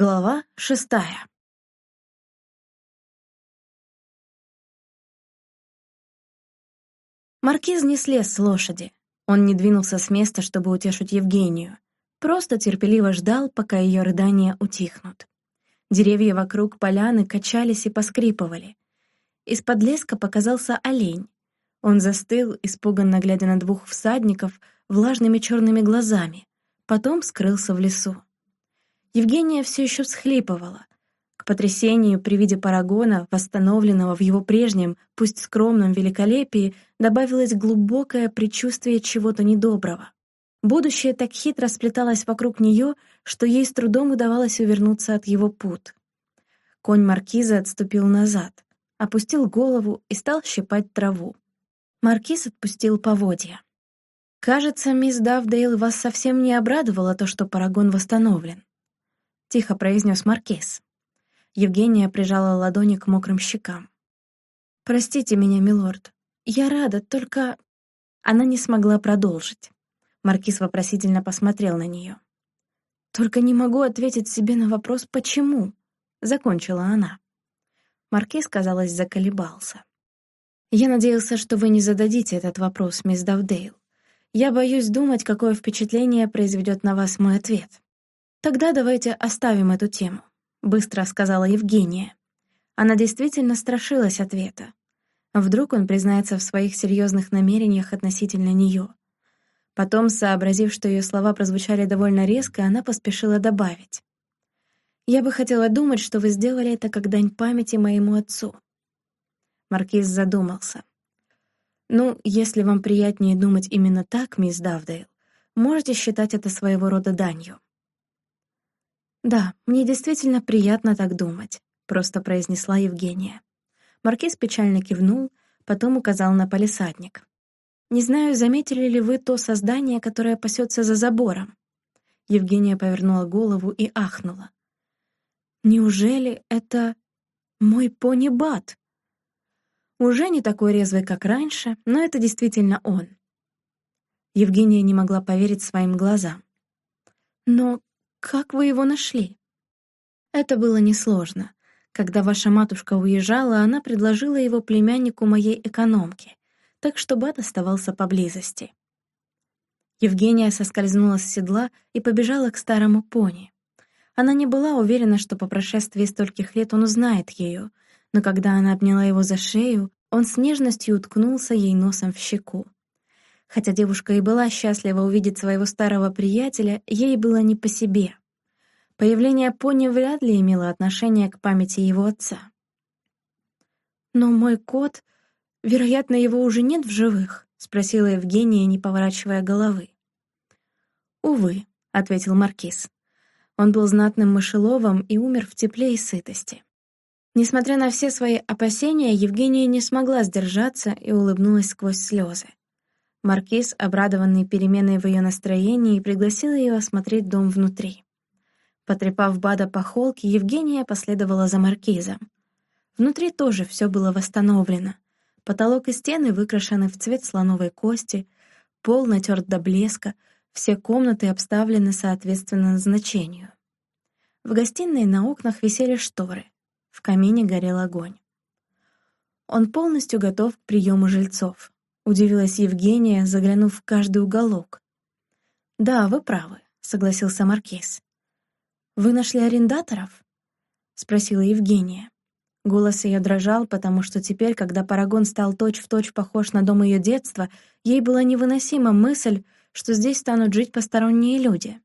Глава шестая. Маркиз не слез с лошади. Он не двинулся с места, чтобы утешить Евгению. Просто терпеливо ждал, пока ее рыдания утихнут. Деревья вокруг поляны качались и поскрипывали. Из-под леска показался олень. Он застыл, испуганно глядя на двух всадников влажными черными глазами, потом скрылся в лесу. Евгения все еще всхлипывала. К потрясению при виде парагона, восстановленного в его прежнем, пусть скромном великолепии, добавилось глубокое предчувствие чего-то недоброго. Будущее так хитро сплеталось вокруг нее, что ей с трудом удавалось увернуться от его пут. Конь маркиза отступил назад, опустил голову и стал щипать траву. Маркиз отпустил поводья. «Кажется, мисс Давдейл вас совсем не обрадовало то, что парагон восстановлен. — тихо произнес Маркиз. Евгения прижала ладони к мокрым щекам. «Простите меня, милорд. Я рада, только...» Она не смогла продолжить. Маркиз вопросительно посмотрел на нее. «Только не могу ответить себе на вопрос «почему?» — закончила она. Маркиз, казалось, заколебался. «Я надеялся, что вы не зададите этот вопрос, мисс Давдейл. Я боюсь думать, какое впечатление произведет на вас мой ответ». «Тогда давайте оставим эту тему», — быстро сказала Евгения. Она действительно страшилась ответа. Вдруг он признается в своих серьезных намерениях относительно нее. Потом, сообразив, что ее слова прозвучали довольно резко, она поспешила добавить. «Я бы хотела думать, что вы сделали это как дань памяти моему отцу». Маркиз задумался. «Ну, если вам приятнее думать именно так, мисс Давдейл, можете считать это своего рода данью». «Да, мне действительно приятно так думать», — просто произнесла Евгения. Маркиз печально кивнул, потом указал на палисадник. «Не знаю, заметили ли вы то создание, которое пасется за забором?» Евгения повернула голову и ахнула. «Неужели это мой пони Бат?» Уже не такой резвый, как раньше, но это действительно он. Евгения не могла поверить своим глазам. «Но как вы его нашли?» Это было несложно. Когда ваша матушка уезжала, она предложила его племяннику моей экономке, так что Бат оставался поблизости. Евгения соскользнула с седла и побежала к старому пони. Она не была уверена, что по прошествии стольких лет он узнает ее, но когда она обняла его за шею, он с нежностью уткнулся ей носом в щеку. Хотя девушка и была счастлива увидеть своего старого приятеля, ей было не по себе. Появление пони вряд ли имело отношение к памяти его отца. «Но мой кот... Вероятно, его уже нет в живых?» — спросила Евгения, не поворачивая головы. «Увы», — ответил Маркиз. Он был знатным мышеловом и умер в тепле и сытости. Несмотря на все свои опасения, Евгения не смогла сдержаться и улыбнулась сквозь слезы. Маркиз, обрадованный переменой в ее настроении, пригласил ее осмотреть дом внутри. Потрепав Бада по холке, Евгения последовала за Маркизом. Внутри тоже все было восстановлено. Потолок и стены выкрашены в цвет слоновой кости, пол натерт до блеска, все комнаты обставлены соответственно назначению. В гостиной на окнах висели шторы, в камине горел огонь. Он полностью готов к приему жильцов, Удивилась Евгения, заглянув в каждый уголок. «Да, вы правы», — согласился Маркиз. «Вы нашли арендаторов?» — спросила Евгения. Голос ее дрожал, потому что теперь, когда Парагон стал точь-в-точь точь похож на дом ее детства, ей была невыносима мысль, что здесь станут жить посторонние люди.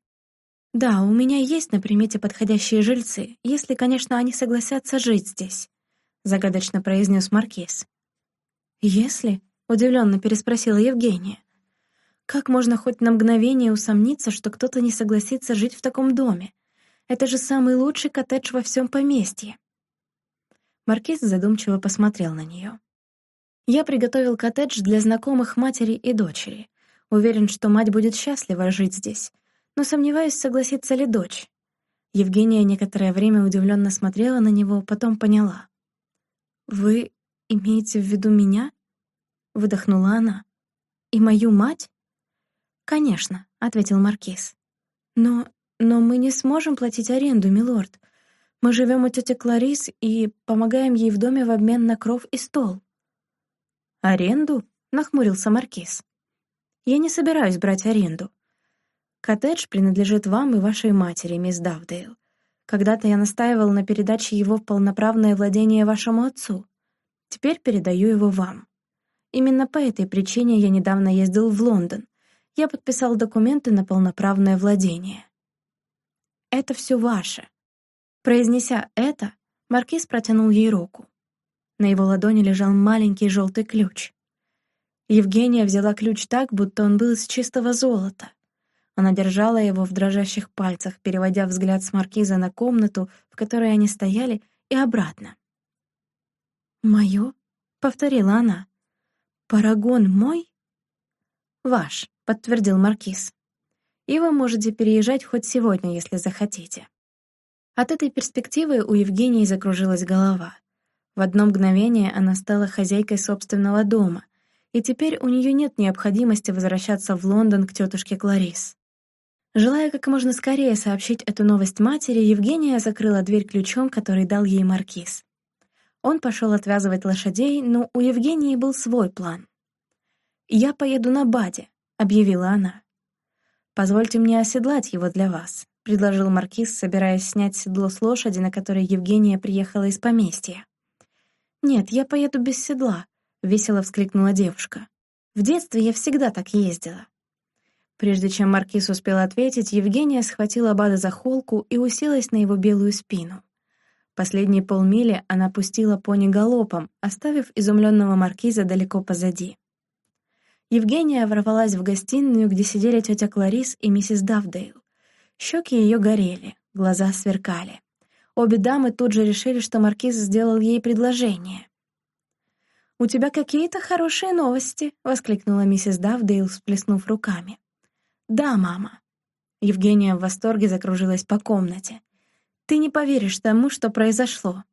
«Да, у меня есть на примете подходящие жильцы, если, конечно, они согласятся жить здесь», — загадочно произнес Маркиз. «Если?» Удивленно переспросила Евгения. Как можно хоть на мгновение усомниться, что кто-то не согласится жить в таком доме? Это же самый лучший коттедж во всем поместье. Маркиз задумчиво посмотрел на нее. Я приготовил коттедж для знакомых матери и дочери. Уверен, что мать будет счастлива жить здесь, но сомневаюсь, согласится ли дочь. Евгения некоторое время удивленно смотрела на него, потом поняла. «Вы имеете в виду меня?» — выдохнула она. «И мою мать?» «Конечно», — ответил Маркиз. «Но... но мы не сможем платить аренду, милорд. Мы живем у тети Кларис и помогаем ей в доме в обмен на кров и стол». «Аренду?» — нахмурился Маркиз. «Я не собираюсь брать аренду. Коттедж принадлежит вам и вашей матери, мисс Давдейл. Когда-то я настаивал на передаче его в полноправное владение вашему отцу. Теперь передаю его вам. Именно по этой причине я недавно ездил в Лондон. Я подписал документы на полноправное владение. Это все ваше. Произнеся это, Маркиз протянул ей руку. На его ладони лежал маленький желтый ключ. Евгения взяла ключ так, будто он был из чистого золота. Она держала его в дрожащих пальцах, переводя взгляд с маркиза на комнату, в которой они стояли, и обратно. «Моё?» — повторила она. «Парагон мой?» «Ваш», — подтвердил Маркиз. «И вы можете переезжать хоть сегодня, если захотите». От этой перспективы у Евгении закружилась голова. В одно мгновение она стала хозяйкой собственного дома, и теперь у нее нет необходимости возвращаться в Лондон к тетушке Кларис. Желая как можно скорее сообщить эту новость матери, Евгения закрыла дверь ключом, который дал ей Маркиз. Он пошел отвязывать лошадей, но у Евгении был свой план. «Я поеду на Баде», — объявила она. «Позвольте мне оседлать его для вас», — предложил Маркиз, собираясь снять седло с лошади, на которой Евгения приехала из поместья. «Нет, я поеду без седла», — весело вскрикнула девушка. «В детстве я всегда так ездила». Прежде чем Маркиз успел ответить, Евгения схватила Бада за холку и уселась на его белую спину. Последние полмили она пустила пони галопом, оставив изумленного маркиза далеко позади. Евгения ворвалась в гостиную, где сидели тетя Кларис и миссис Давдейл. Щеки ее горели, глаза сверкали. Обе дамы тут же решили, что маркиз сделал ей предложение. «У тебя какие-то хорошие новости!» — воскликнула миссис Давдейл, всплеснув руками. «Да, мама». Евгения в восторге закружилась по комнате. Ты не поверишь тому, что произошло.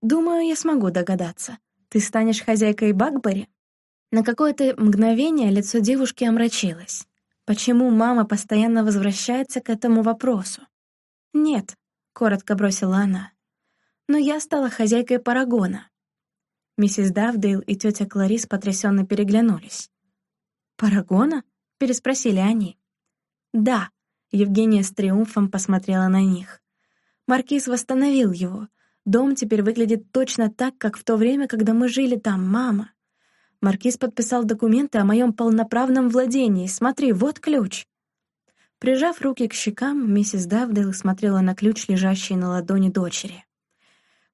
Думаю, я смогу догадаться. Ты станешь хозяйкой Бакбери? На какое-то мгновение лицо девушки омрачилось. Почему мама постоянно возвращается к этому вопросу? «Нет», — коротко бросила она. «Но я стала хозяйкой Парагона». Миссис Давдейл и тетя Кларис потрясенно переглянулись. «Парагона?» — переспросили они. «Да», Евгения с триумфом посмотрела на них. «Маркиз восстановил его. Дом теперь выглядит точно так, как в то время, когда мы жили там, мама. Маркиз подписал документы о моем полноправном владении. Смотри, вот ключ». Прижав руки к щекам, миссис Давдейл смотрела на ключ, лежащий на ладони дочери.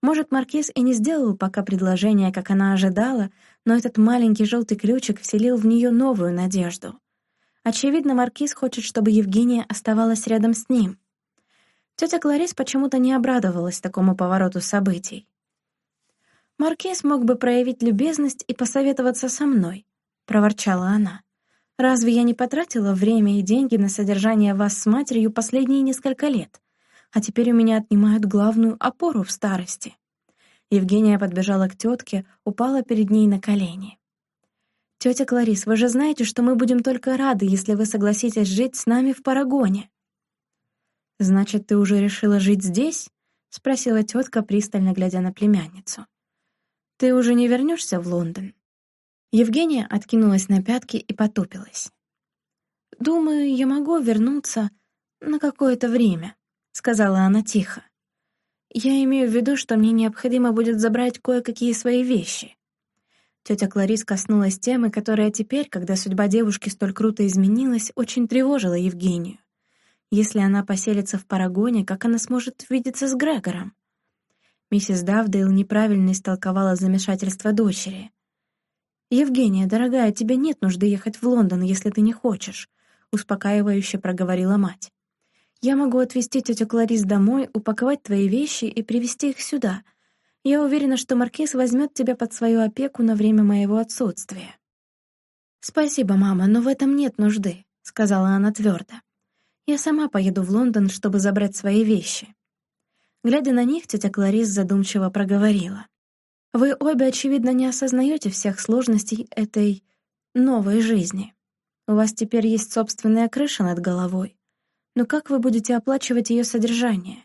Может, Маркиз и не сделал пока предложение, как она ожидала, но этот маленький желтый ключик вселил в нее новую надежду — Очевидно, Маркиз хочет, чтобы Евгения оставалась рядом с ним. Тетя Кларис почему-то не обрадовалась такому повороту событий. «Маркиз мог бы проявить любезность и посоветоваться со мной», — проворчала она. «Разве я не потратила время и деньги на содержание вас с матерью последние несколько лет, а теперь у меня отнимают главную опору в старости?» Евгения подбежала к тетке, упала перед ней на колени. «Тетя Кларис, вы же знаете, что мы будем только рады, если вы согласитесь жить с нами в Парагоне». «Значит, ты уже решила жить здесь?» — спросила тетка, пристально глядя на племянницу. «Ты уже не вернешься в Лондон?» Евгения откинулась на пятки и потупилась. «Думаю, я могу вернуться на какое-то время», — сказала она тихо. «Я имею в виду, что мне необходимо будет забрать кое-какие свои вещи. Тетя Кларис коснулась темы, которая теперь, когда судьба девушки столь круто изменилась, очень тревожила Евгению. Если она поселится в Парагоне, как она сможет видеться с Грегором? Миссис Давдейл неправильно истолковала замешательство дочери. «Евгения, дорогая, тебе нет нужды ехать в Лондон, если ты не хочешь», — успокаивающе проговорила мать. «Я могу отвезти тетю Кларис домой, упаковать твои вещи и привезти их сюда», я уверена, что Маркиз возьмет тебя под свою опеку на время моего отсутствия». «Спасибо, мама, но в этом нет нужды», — сказала она твердо. «Я сама поеду в Лондон, чтобы забрать свои вещи». Глядя на них, тетя Кларис задумчиво проговорила. «Вы обе, очевидно, не осознаете всех сложностей этой новой жизни. У вас теперь есть собственная крыша над головой. Но как вы будете оплачивать ее содержание?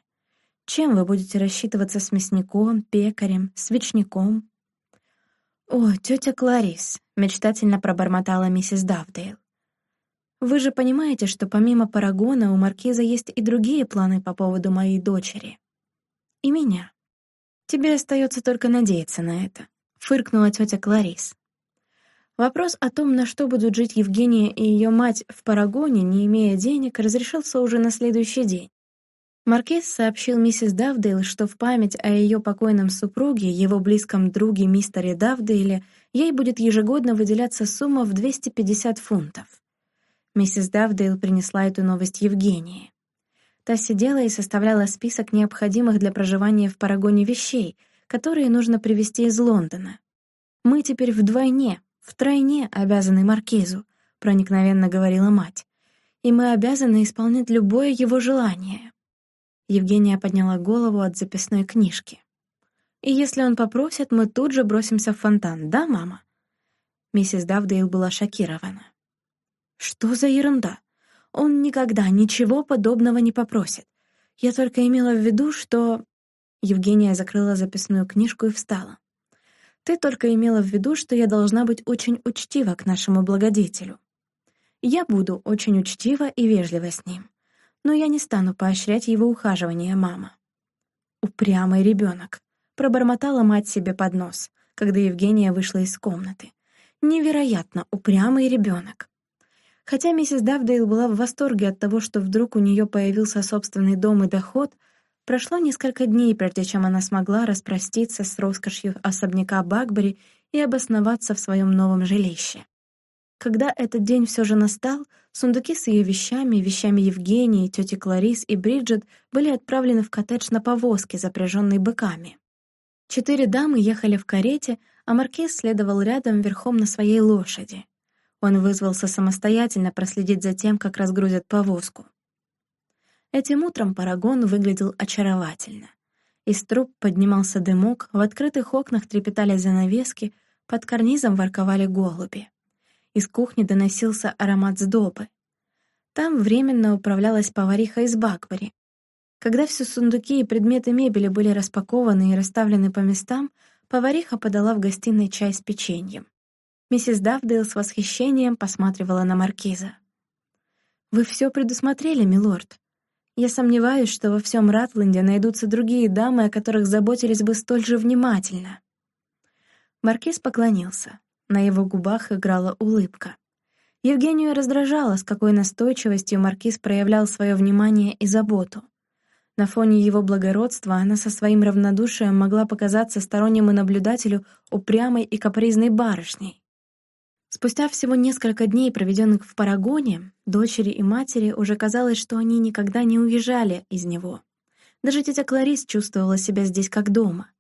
Чем вы будете рассчитываться с мясником, пекарем, свечником?» «О, тетя Кларис», — мечтательно пробормотала миссис Давдейл. «Вы же понимаете, что помимо Парагона у Маркиза есть и другие планы по поводу моей дочери. И меня. Тебе остается только надеяться на это», — фыркнула тетя Кларис. Вопрос о том, на что будут жить Евгения и ее мать в Парагоне, не имея денег, разрешился уже на следующий день. Маркиз сообщил миссис Давдейл, что в память о ее покойном супруге, его близком друге мистере Давдейле, ей будет ежегодно выделяться сумма в 250 фунтов. Миссис Давдейл принесла эту новость Евгении. Та сидела и составляла список необходимых для проживания в Парагоне вещей, которые нужно привезти из Лондона. «Мы теперь вдвойне, втройне обязаны Маркизу», — проникновенно говорила мать. «И мы обязаны исполнять любое его желание». Евгения подняла голову от записной книжки. «И если он попросит, мы тут же бросимся в фонтан, да, мама?» Миссис Давдейл была шокирована. Что за ерунда? Он никогда ничего подобного не попросит. Я только имела в виду, что... Евгения закрыла записную книжку и встала. Ты только имела в виду, что я должна быть очень учтива к нашему благодетелю. Я буду очень учтива и вежлива с ним. Но я не стану поощрять его ухаживание, мама. Упрямый ребенок. Пробормотала мать себе под нос, когда Евгения вышла из комнаты. Невероятно упрямый ребенок. Хотя миссис Давдейл была в восторге от того, что вдруг у нее появился собственный дом и доход, прошло несколько дней, прежде чем она смогла распроститься с роскошью особняка Багбери и обосноваться в своем новом жилище. Когда этот день все же настал, сундуки с ее вещами, вещами Евгении, тети Кларис и Бриджит были отправлены в коттедж на повозке, запряженной быками. Четыре дамы ехали в карете, а маркиз следовал рядом верхом на своей лошади. Он вызвался самостоятельно проследить за тем, как разгрузят повозку. Этим утром Парагон выглядел очаровательно. Из труб поднимался дымок, в открытых окнах трепетали занавески, под карнизом ворковали голуби. Из кухни доносился аромат сдобы. Там временно управлялась повариха из Бакбари. Когда все сундуки и предметы мебели были распакованы и расставлены по местам, повариха подала в гостиной чай с печеньем. Миссис Давдейл с восхищением посматривала на маркиза. «Вы все предусмотрели, милорд. Я сомневаюсь, что во всем Ратленде найдутся другие дамы, о которых заботились бы столь же внимательно». Маркиз поклонился. На его губах играла улыбка. Евгению раздражало, с какой настойчивостью маркиз проявлял свое внимание и заботу. На фоне его благородства она со своим равнодушием могла показаться стороннему наблюдателю упрямой и капризной барышней. Спустя всего несколько дней, проведенных в Парагоне, дочери и матери уже казалось, что они никогда не уезжали из него. Даже тетя Кларис чувствовала себя здесь как дома.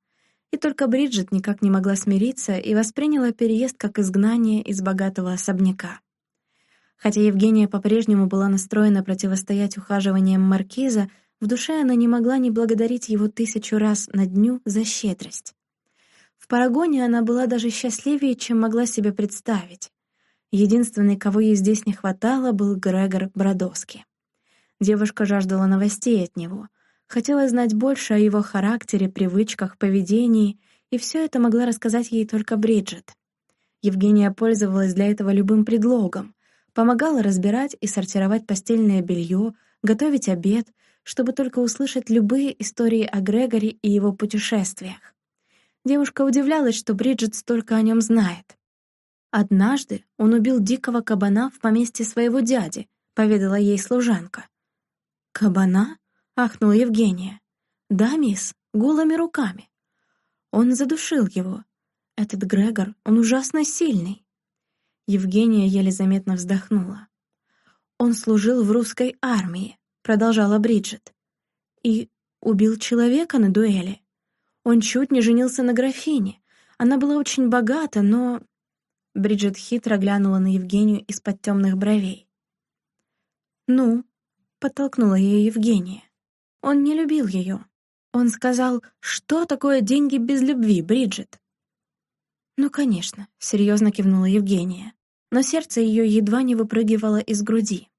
И только Бриджит никак не могла смириться и восприняла переезд как изгнание из богатого особняка. Хотя Евгения по-прежнему была настроена противостоять ухаживаниям маркиза, в душе она не могла не благодарить его тысячу раз на дню за щедрость. В Парагоне она была даже счастливее, чем могла себе представить. Единственный, кого ей здесь не хватало, был Грегор Бродовский. Девушка жаждала новостей от него, хотела знать больше о его характере, привычках, поведении, и все это могла рассказать ей только Бриджит. Евгения пользовалась для этого любым предлогом, помогала разбирать и сортировать постельное белье, готовить обед, чтобы только услышать любые истории о Грегоре и его путешествиях. Девушка удивлялась, что Бриджит столько о нем знает. «Однажды он убил дикого кабана в поместье своего дяди», — поведала ей служанка. «Кабана?» — ахнула Евгения. «Да, мисс, голыми руками. Он задушил его. Этот Грегор, он ужасно сильный». Евгения еле заметно вздохнула. «Он служил в русской армии», — продолжала Бриджит. «И убил человека на дуэли. Он чуть не женился на графине. Она была очень богата, но...» Бриджит хитро глянула на Евгению из-под темных бровей. «Ну?» — подтолкнула ее Евгения. Он не любил ее. Он сказал, что такое деньги без любви, Бриджит? «Ну, конечно», — серьезно кивнула Евгения, но сердце ее едва не выпрыгивало из груди.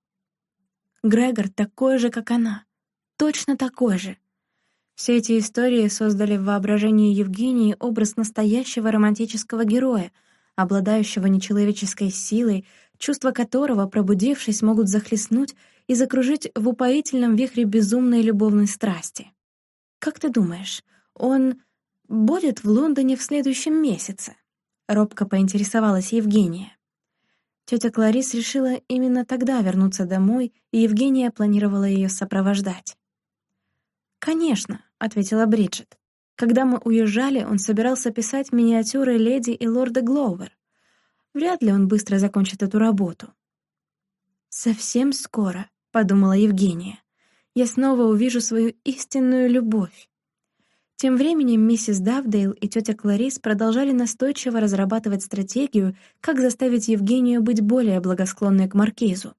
Грегор такой же, как она. Точно такой же. Все эти истории создали в воображении Евгении образ настоящего романтического героя, обладающего нечеловеческой силой, чувства которого, пробудившись, могут захлестнуть и закружить в упоительном вихре безумной любовной страсти. «Как ты думаешь, он будет в Лондоне в следующем месяце?» — робко поинтересовалась Евгения. Тетя Кларис решила именно тогда вернуться домой, и Евгения планировала ее сопровождать. «Конечно», — ответила Бриджит. «Когда мы уезжали, он собирался писать миниатюры леди и лорда Глоувер. Вряд ли он быстро закончит эту работу». «Совсем скоро», — подумала Евгения, «я снова увижу свою истинную любовь». Тем временем миссис Давдейл и тетя Кларис продолжали настойчиво разрабатывать стратегию, как заставить Евгению быть более благосклонной к Маркизу.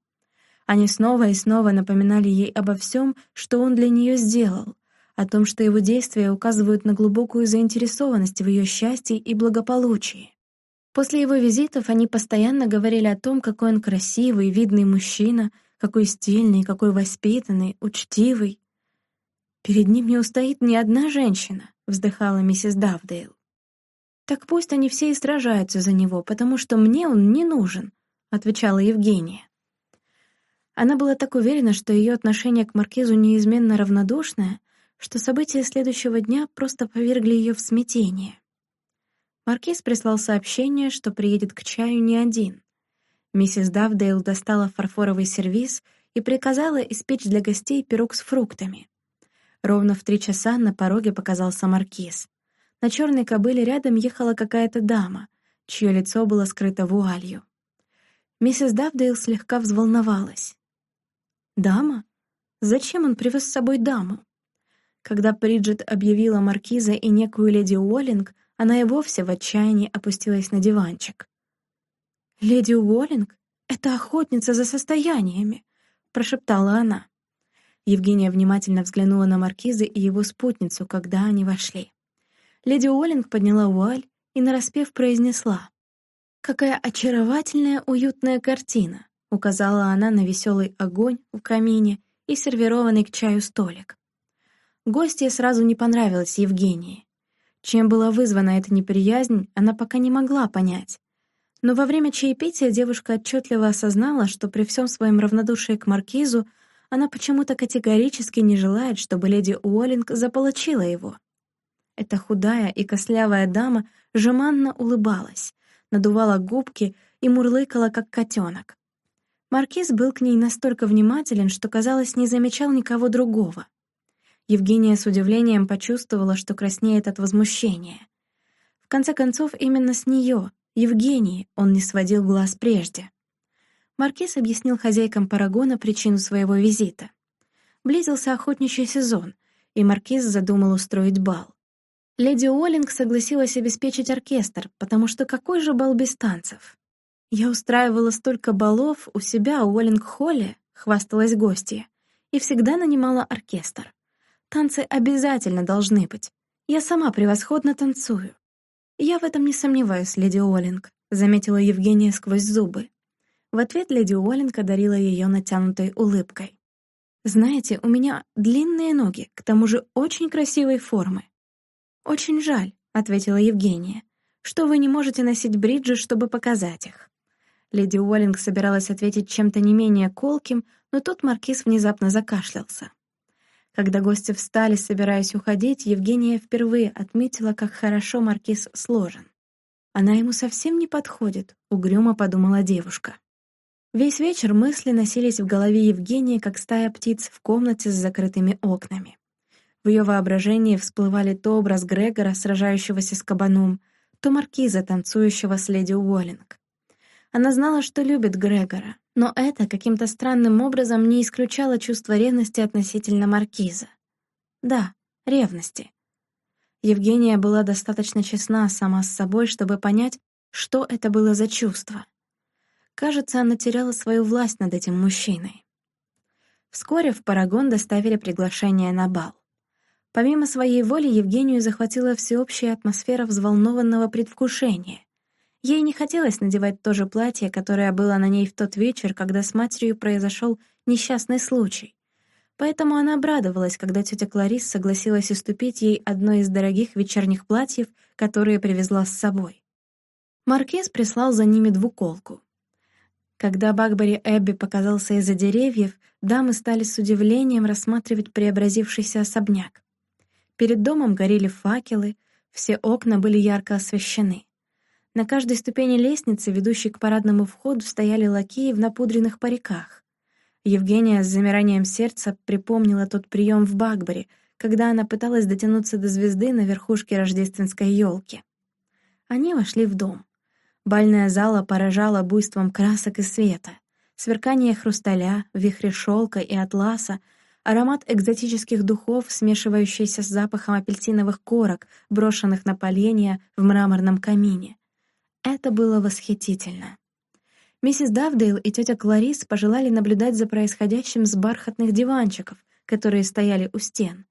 Они снова и снова напоминали ей обо всем, что он для нее сделал, о том, что его действия указывают на глубокую заинтересованность в ее счастье и благополучии. После его визитов они постоянно говорили о том, какой он красивый, видный мужчина, какой стильный, какой воспитанный, учтивый. «Перед ним не устоит ни одна женщина», — вздыхала миссис Давдейл. «Так пусть они все и сражаются за него, потому что мне он не нужен», — отвечала Евгения. Она была так уверена, что ее отношение к Маркизу неизменно равнодушное, что события следующего дня просто повергли ее в смятение. Маркиз прислал сообщение, что приедет к чаю не один. Миссис Давдейл достала фарфоровый сервиз и приказала испечь для гостей пирог с фруктами. Ровно в три часа на пороге показался Маркиз. На черной кобыле рядом ехала какая-то дама, чье лицо было скрыто вуалью. Миссис Давдейл слегка взволновалась. Дама? Зачем он привез с собой даму? Когда Бриджит объявила маркиза и некую леди Уоллинг, она и вовсе в отчаянии опустилась на диванчик. «Леди Уоллинг? Это охотница за состояниями!» — прошептала она. Евгения внимательно взглянула на маркиза и его спутницу, когда они вошли. Леди Уоллинг подняла вуаль и нараспев произнесла. «Какая очаровательная уютная картина! — указала она на веселый огонь в камине и сервированный к чаю столик. Гостья сразу не понравилась Евгении. Чем была вызвана эта неприязнь, она пока не могла понять. Но во время чаепития девушка отчетливо осознала, что при всем своем равнодушии к маркизу она почему-то категорически не желает, чтобы леди Уоллинг заполучила его. Эта худая и кослявая дама жеманно улыбалась, надувала губки и мурлыкала, как котенок. Маркиз был к ней настолько внимателен, что, казалось, не замечал никого другого. Евгения с удивлением почувствовала, что краснеет от возмущения. В конце концов, именно с нее, Евгении, он не сводил глаз прежде. Маркиз объяснил хозяйкам Парагона причину своего визита. Близился охотничий сезон, и Маркиз задумал устроить бал. Леди Уоллинг согласилась обеспечить оркестр, потому что какой же бал без танцев? «Я устраивала столько балов у себя у Уоллинг-Холле», — хвасталась гостья, «и всегда нанимала оркестр. Танцы обязательно должны быть. Я сама превосходно танцую». «Я в этом не сомневаюсь, леди Уоллинг», — заметила Евгения сквозь зубы. В ответ леди Уоллинг одарила ее натянутой улыбкой. «Знаете, у меня длинные ноги, к тому же очень красивой формы». «Очень жаль», — ответила Евгения, «что вы не можете носить бриджи, чтобы показать их». Леди Уоллинг собиралась ответить чем-то не менее колким, но тут маркиз внезапно закашлялся. Когда гости встали, собираясь уходить, Евгения впервые отметила, как хорошо маркиз сложен. «Она ему совсем не подходит», — угрюмо подумала девушка. Весь вечер мысли носились в голове Евгении, как стая птиц в комнате с закрытыми окнами. В ее воображении всплывали то образ Грегора, сражающегося с кабаном, то маркиза, танцующего с леди Уоллинг. Она знала, что любит Грегора, но это каким-то странным образом не исключало чувство ревности относительно Маркиза. Да, ревности. Евгения была достаточно честна сама с собой, чтобы понять, что это было за чувство. Кажется, она теряла свою власть над этим мужчиной. Вскоре в Парагон доставили приглашение на бал. Помимо своей воли Евгению захватила всеобщая атмосфера взволнованного предвкушения. Ей не хотелось надевать то же платье, которое было на ней в тот вечер, когда с матерью произошел несчастный случай. поэтому она обрадовалась, когда тетя Кларис согласилась уступить ей одно из дорогих вечерних платьев, которые привезла с собой. Маркиз прислал за ними двуколку. Когда Багбари Эбби показался из-за деревьев, дамы стали с удивлением рассматривать преобразившийся особняк. Перед домом горели факелы, все окна были ярко освещены. На каждой ступени лестницы, ведущей к парадному входу, стояли лакеи в напудренных париках. Евгения с замиранием сердца припомнила тот прием в Багбаре, когда она пыталась дотянуться до звезды на верхушке рождественской елки. Они вошли в дом. Бальная зала поражала буйством красок и света. Сверкание хрусталя, вихри шелка и атласа, аромат экзотических духов, смешивающийся с запахом апельсиновых корок, брошенных на поленья в мраморном камине. Это было восхитительно. Миссис Давдейл и тетя Кларис пожелали наблюдать за происходящим с бархатных диванчиков, которые стояли у стен.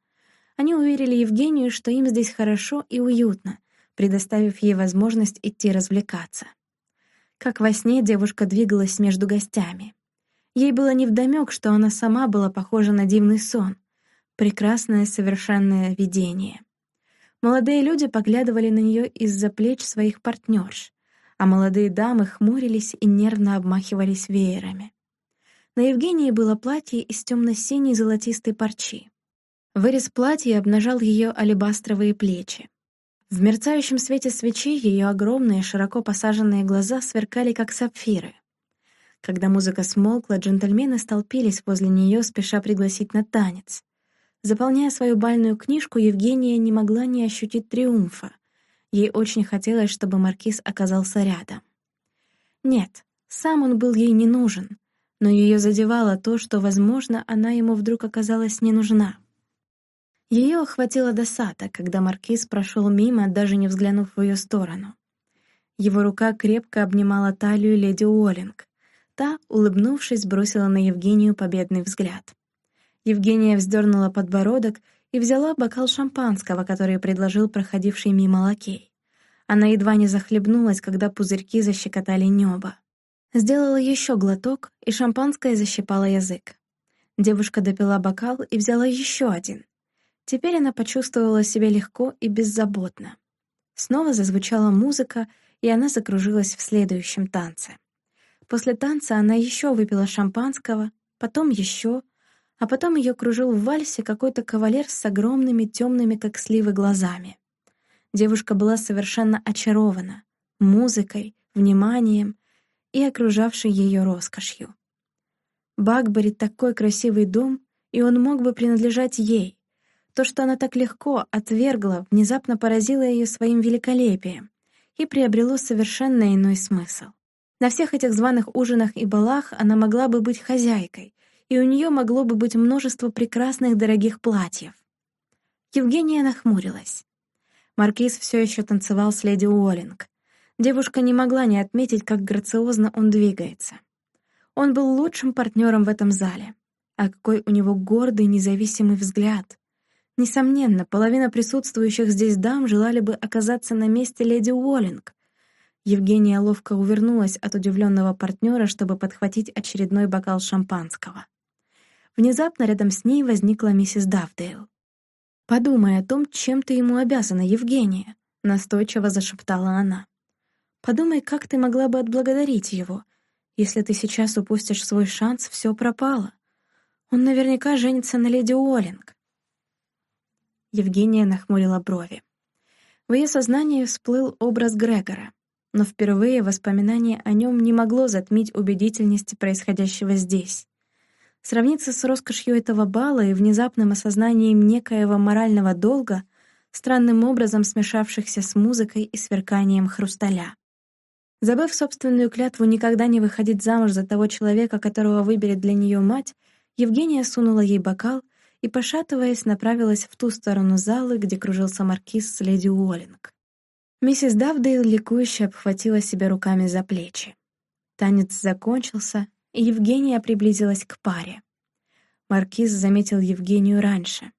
Они уверили Евгению, что им здесь хорошо и уютно, предоставив ей возможность идти развлекаться. Как во сне девушка двигалась между гостями. Ей было невдомёк, что она сама была похожа на дивный сон. Прекрасное совершенное видение. Молодые люди поглядывали на нее из-за плеч своих партнерш, а молодые дамы хмурились и нервно обмахивались веерами. На Евгении было платье из темно-синей золотистой парчи. Вырез платья обнажал ее алебастровые плечи. В мерцающем свете свечей ее огромные, широко посаженные глаза сверкали, как сапфиры. Когда музыка смолкла, джентльмены столпились возле нее, спеша пригласить на танец. Заполняя свою бальную книжку, Евгения не могла не ощутить триумфа. Ей очень хотелось, чтобы маркиз оказался рядом. Нет, сам он был ей не нужен, но ее задевало то, что, возможно, она ему вдруг оказалась не нужна. Ее охватила досада, когда маркиз прошел мимо, даже не взглянув в ее сторону. Его рука крепко обнимала талию леди Уоллинг. Та, улыбнувшись, бросила на Евгению победный взгляд. Евгения вздернула подбородок и взяла бокал шампанского, который предложил проходивший мимо лакей. Она едва не захлебнулась, когда пузырьки защекотали небо. Сделала еще глоток, и шампанское защипало язык. Девушка допила бокал и взяла еще один — Теперь она почувствовала себя легко и беззаботно. Снова зазвучала музыка, и она закружилась в следующем танце. После танца она еще выпила шампанского, потом еще, а потом ее кружил в вальсе какой-то кавалер с огромными темными, как сливы, глазами. Девушка была совершенно очарована музыкой, вниманием и окружавшей ее роскошью. Багбари такой красивый дом, и он мог бы принадлежать ей, то, что она так легко отвергла, внезапно поразило ее своим великолепием и приобрело совершенно иной смысл. На всех этих званых ужинах и балах она могла бы быть хозяйкой, и у нее могло бы быть множество прекрасных дорогих платьев. Евгения нахмурилась. Маркиз все еще танцевал с леди Уоллинг. Девушка не могла не отметить, как грациозно он двигается. Он был лучшим партнером в этом зале. А какой у него гордый, независимый взгляд. Несомненно, половина присутствующих здесь дам желали бы оказаться на месте леди Уоллинг. Евгения ловко увернулась от удивленного партнера, чтобы подхватить очередной бокал шампанского. Внезапно рядом с ней возникла миссис Давдейл. «Подумай о том, чем ты ему обязана, Евгения», — настойчиво зашептала она. «Подумай, как ты могла бы отблагодарить его. Если ты сейчас упустишь свой шанс, все пропало. Он наверняка женится на леди Уоллинг. Евгения нахмурила брови. В ее сознании всплыл образ Грегора, но впервые воспоминание о нем не могло затмить убедительности происходящего здесь. Сравниться с роскошью этого бала и внезапным осознанием некоего морального долга, странным образом смешавшихся с музыкой и сверканием хрусталя. Забыв собственную клятву никогда не выходить замуж за того человека, которого выберет для нее мать, Евгения сунула ей бокал — и, пошатываясь, направилась в ту сторону залы, где кружился маркиз с леди Уоллинг. Миссис Давдейл ликующе обхватила себя руками за плечи. Танец закончился, Евгения приблизилась к паре. Маркиз заметил Евгению раньше.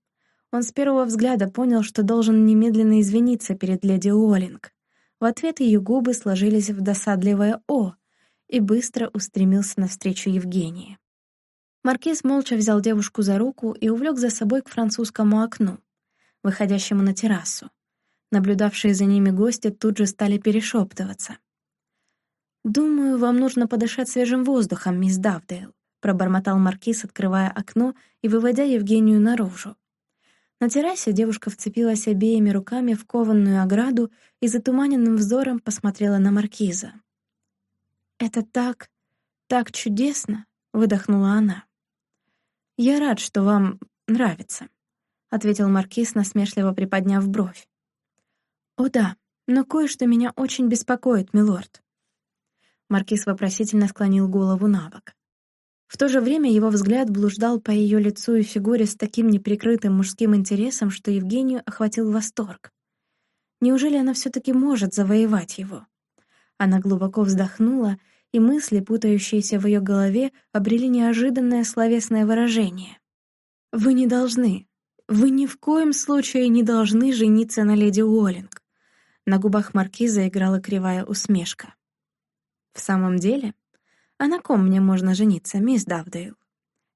Он с первого взгляда понял, что должен немедленно извиниться перед леди Уоллинг. В ответ ее губы сложились в досадливое «О», и быстро устремился навстречу Евгении. Маркиз молча взял девушку за руку и увлек за собой к французскому окну, выходящему на террасу. Наблюдавшие за ними гости тут же стали перешептываться. «Думаю, вам нужно подышать свежим воздухом, мисс Давдейл», пробормотал Маркиз, открывая окно и выводя Евгению наружу. На террасе девушка вцепилась обеими руками в кованную ограду и затуманенным взором посмотрела на Маркиза. «Это так, так чудесно!» — выдохнула она. «Я рад, что вам нравится», — ответил Маркиз, насмешливо приподняв бровь. «О да, но кое-что меня очень беспокоит, милорд». Маркиз вопросительно склонил голову на бок. В то же время его взгляд блуждал по ее лицу и фигуре с таким неприкрытым мужским интересом, что Евгению охватил восторг. Неужели она все-таки может завоевать его? Она глубоко вздохнула, и мысли, путающиеся в ее голове, обрели неожиданное словесное выражение. «Вы не должны, вы ни в коем случае не должны жениться на леди Уоллинг. На губах маркиза играла кривая усмешка. «В самом деле? А на ком мне можно жениться, мисс Давдейл?»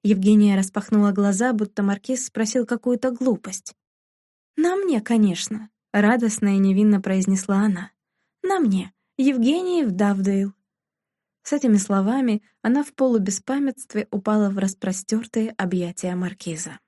Евгения распахнула глаза, будто маркиз спросил какую-то глупость. «На мне, конечно», — радостно и невинно произнесла она. «На мне, Евгении в Давдейл». С этими словами она в полубеспамятстве упала в распростертые объятия маркиза.